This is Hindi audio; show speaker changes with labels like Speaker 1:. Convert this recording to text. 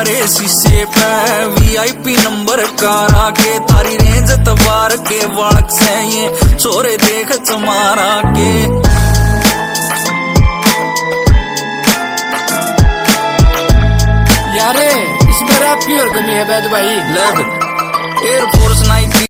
Speaker 1: सारे शीशे पे वीआईपी नंबर कारा के तारी रेंज तबार के वालक से ये। चोरे देख चमारा के।
Speaker 2: यारे इसमें रैप की और कमी है बैद भाई।
Speaker 1: लग एयरफोर्स